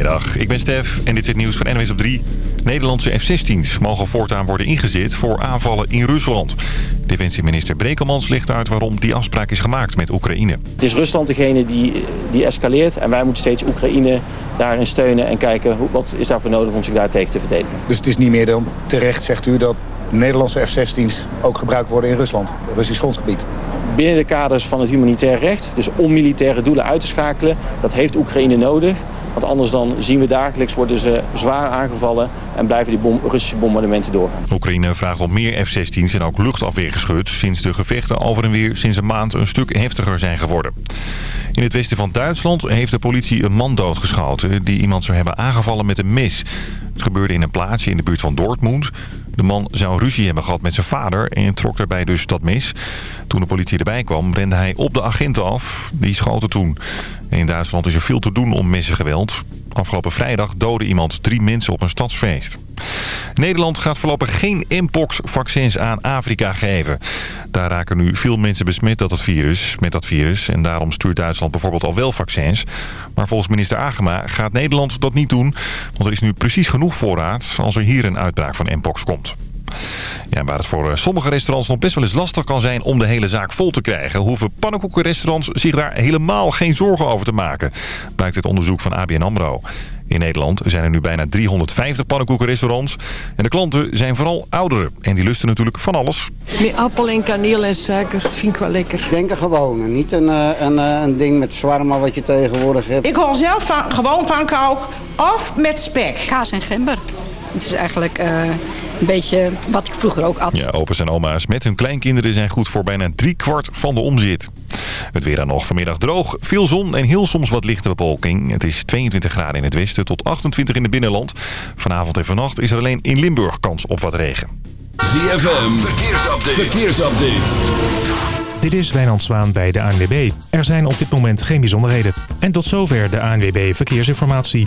Goedemiddag, ik ben Stef en dit is het nieuws van NWS op 3. Nederlandse F-16's mogen voortaan worden ingezet voor aanvallen in Rusland. Defensieminister Brekelmans legt uit waarom die afspraak is gemaakt met Oekraïne. Het is Rusland degene die, die escaleert en wij moeten steeds Oekraïne daarin steunen... en kijken hoe, wat is daarvoor nodig om zich daar tegen te verdedigen. Dus het is niet meer dan terecht, zegt u, dat Nederlandse F-16's ook gebruikt worden in Rusland, Russisch grondgebied? Binnen de kaders van het humanitair recht, dus om militaire doelen uit te schakelen... dat heeft Oekraïne nodig. Want anders dan zien we dagelijks worden ze zwaar aangevallen en blijven die Russische bombardementen doorgaan. Oekraïne vraagt om meer F-16's en ook luchtafweergeschut... sinds de gevechten over en weer sinds een maand een stuk heftiger zijn geworden. In het westen van Duitsland heeft de politie een man doodgeschoten... die iemand zou hebben aangevallen met een mes. Gebeurde in een plaatsje in de buurt van Dortmund. De man zou ruzie hebben gehad met zijn vader en trok daarbij dus dat mis. Toen de politie erbij kwam, rende hij op de agenten af. Die schoten toen. In Duitsland is er veel te doen om messengeweld. Afgelopen vrijdag doodde iemand drie mensen op een stadsfeest. Nederland gaat voorlopig geen Mpox-vaccins aan Afrika geven. Daar raken nu veel mensen besmet dat het virus, met dat virus. En daarom stuurt Duitsland bijvoorbeeld al wel vaccins. Maar volgens minister Agema gaat Nederland dat niet doen. Want er is nu precies genoeg voorraad als er hier een uitbraak van Mpox komt. Ja, waar het voor eh, sommige restaurants nog best wel eens lastig kan zijn om de hele zaak vol te krijgen... hoeven pannenkoekenrestaurants zich daar helemaal geen zorgen over te maken. Blijkt het onderzoek van ABN AMRO. In Nederland zijn er nu bijna 350 pannenkoekenrestaurants. En de klanten zijn vooral ouderen. En die lusten natuurlijk van alles. Met appel en kaneel en suiker vind ik wel lekker. Denk er gewoon. Niet een, eh, een, eh, een ding met zwarma wat je tegenwoordig hebt. Ik hou zelf van gewoon pankouk of met spek. Kaas en gember. Het is eigenlijk uh, een beetje wat ik vroeger ook at. Ja, opa's en oma's met hun kleinkinderen zijn goed voor bijna drie kwart van de omzet. Het weer dan nog vanmiddag droog, veel zon en heel soms wat lichte bewolking. Het is 22 graden in het westen tot 28 in het binnenland. Vanavond en vannacht is er alleen in Limburg kans op wat regen. ZFM, verkeersupdate. verkeersupdate. Dit is Wijnand Zwaan bij de ANWB. Er zijn op dit moment geen bijzonderheden. En tot zover de ANWB Verkeersinformatie.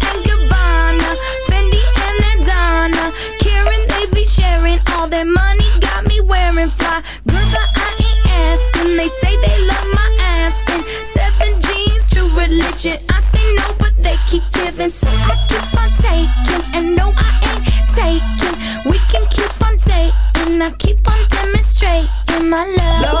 giving. So I keep on taking. And no, I ain't taking. We can keep on dating. I keep on demonstrating my love. My love,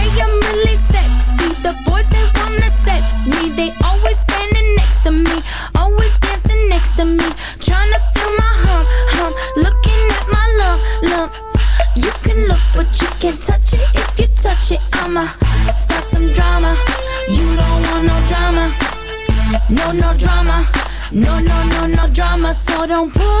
don't pull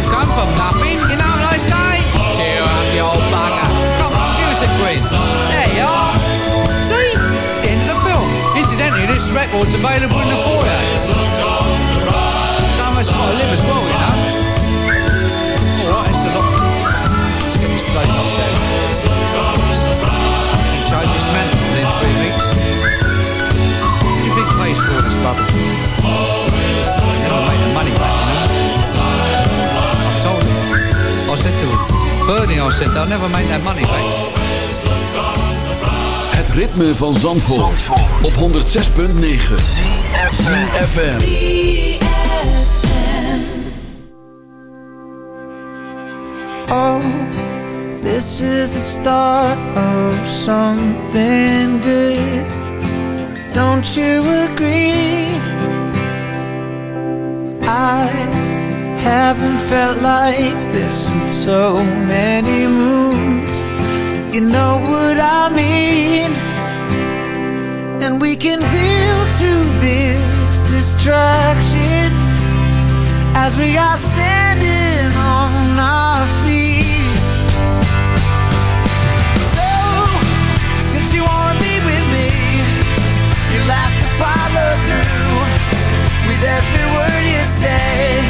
you've come from nothing, you know what I say? Cheer up, you old bugger. Come on, give us a quiz. There you are. See? It's the end of the film. Incidentally, this record's available in the foyer. Some of us got to live as well, you know. Alright, it's a lot. Let's get there. Try this man within three you think plays for this bubble? Never make the money back, you know? Said to him, Bernie, I said, they'll never make that money back. Het ritme van Zandvoort, op 106.9 FM. Oh, this is the start of something good. Don't you agree? I haven't felt like this in so many moons. You know what I mean? And we can feel through this distraction as we are standing on our feet. So, since you wanna be with me, you'll have to follow through with every word you say.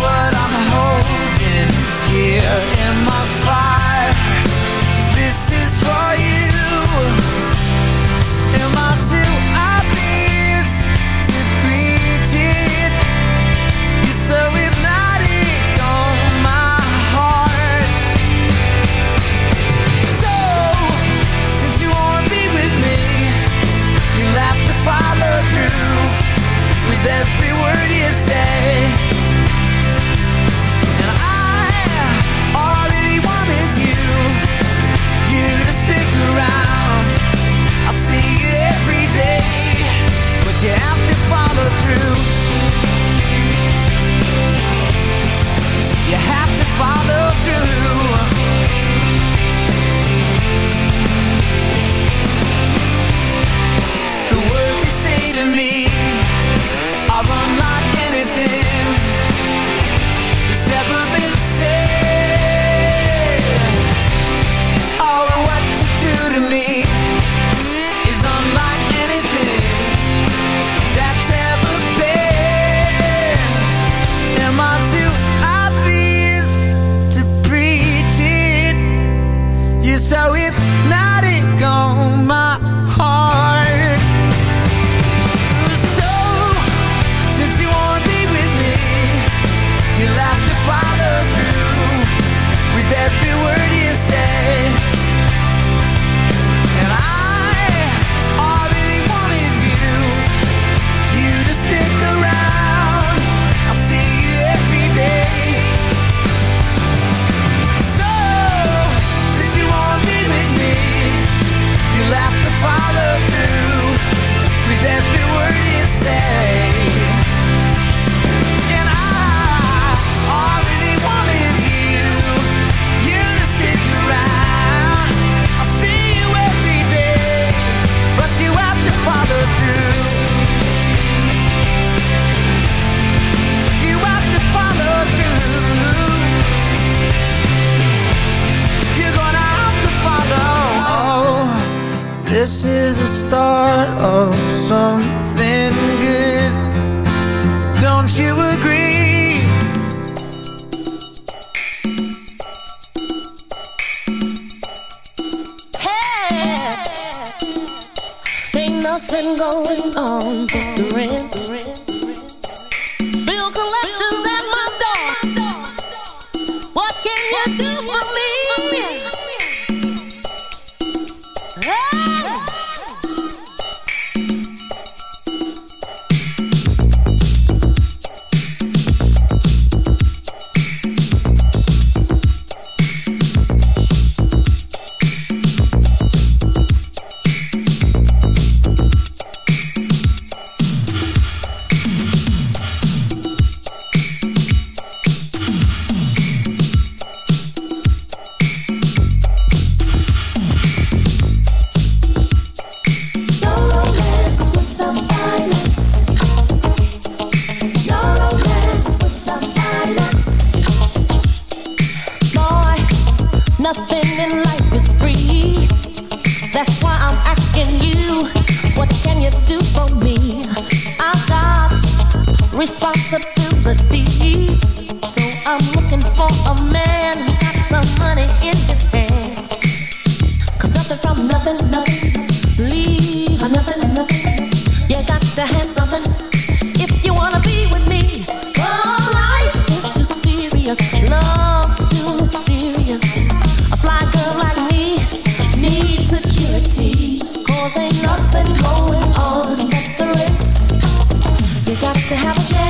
what I'm holding here in my fire. Start nothing going on at the Ritz. You got to have a chance.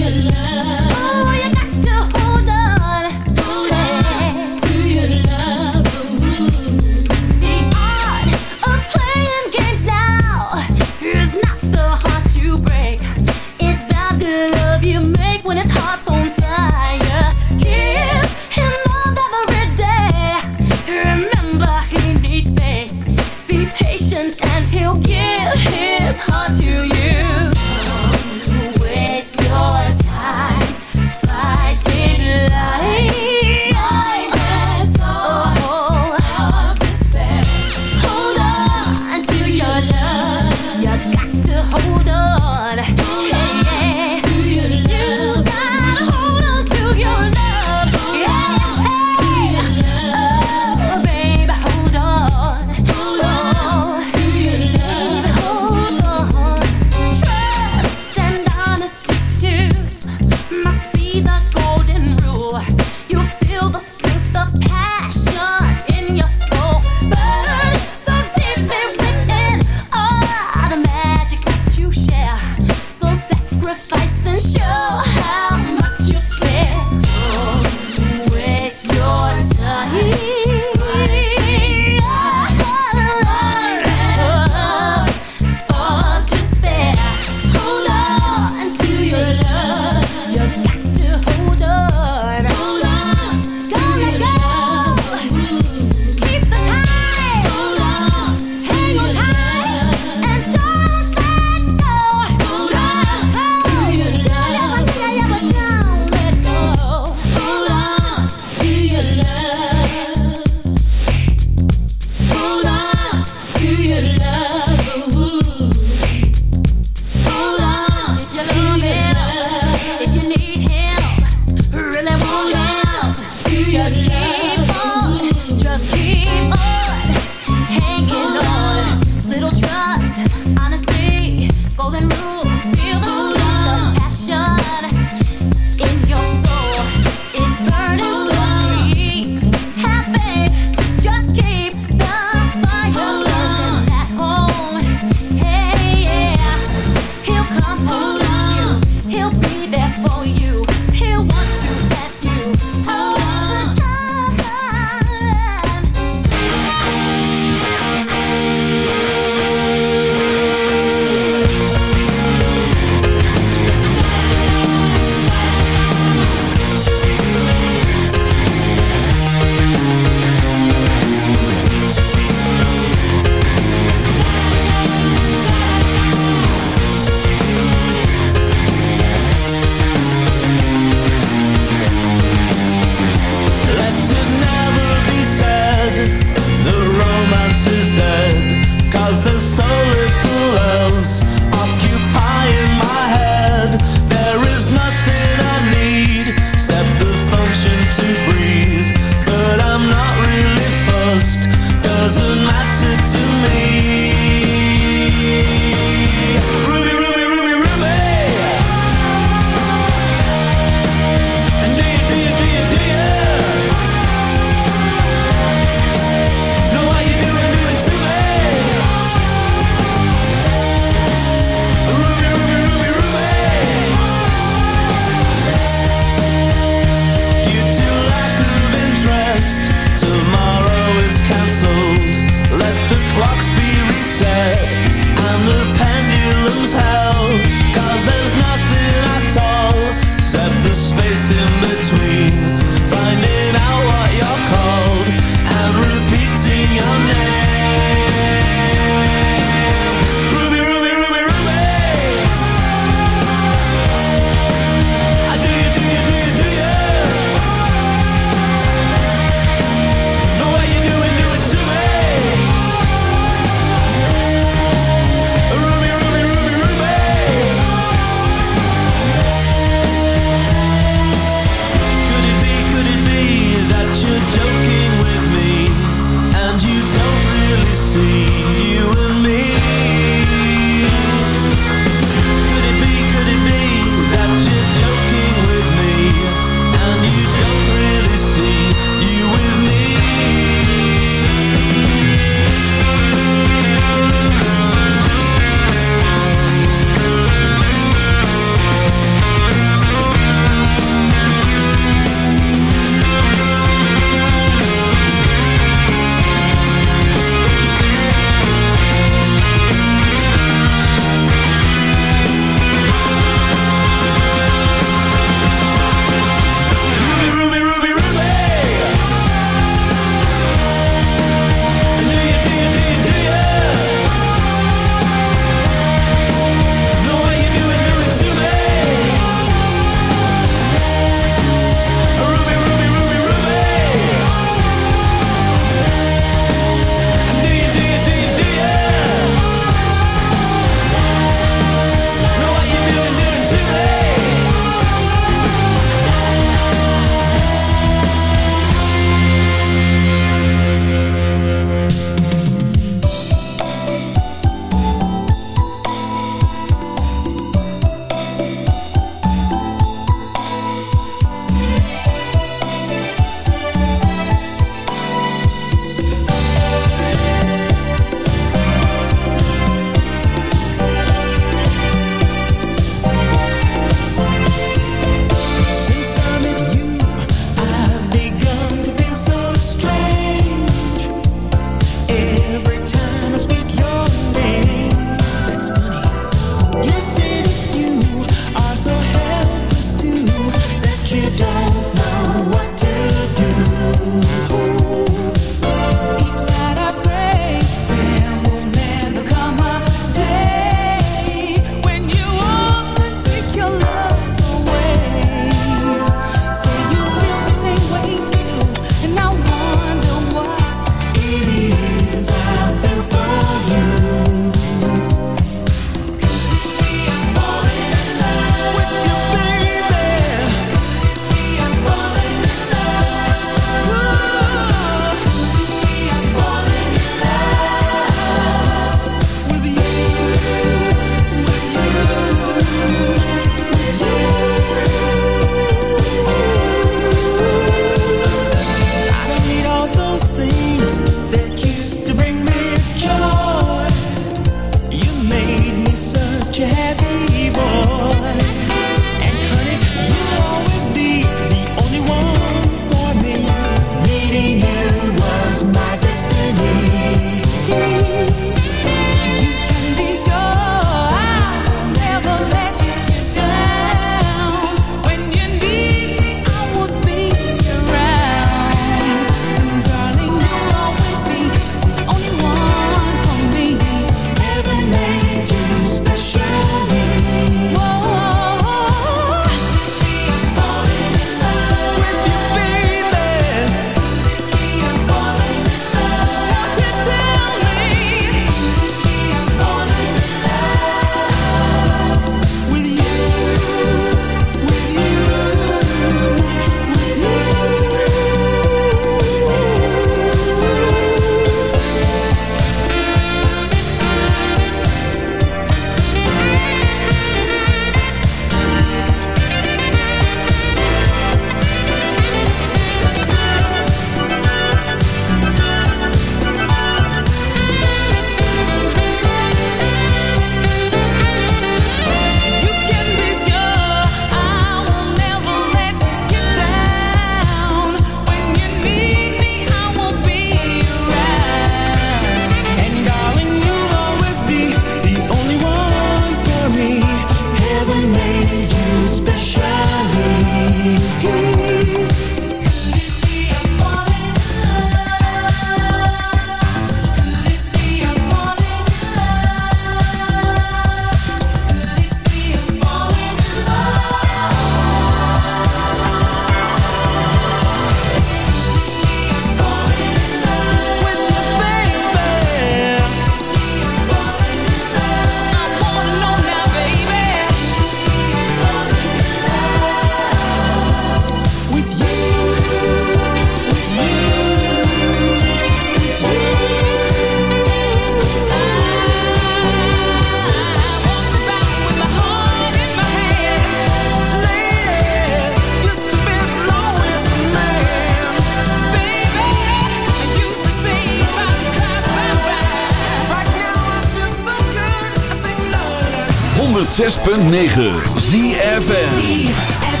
106.9 ZFN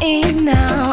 30 now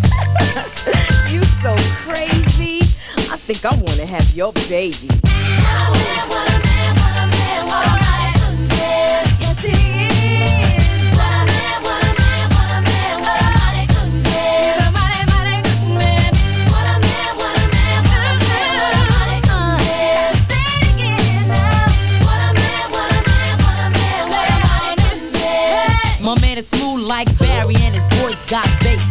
Think I wanna have your baby. Yes, he is. Man, what a man, what a man, what a good man. Mighty good man. What a man, what a man, what a man, what a good man. What a man, what a man, what a man, what a good man. My man is smooth like Barry and his voice got bass.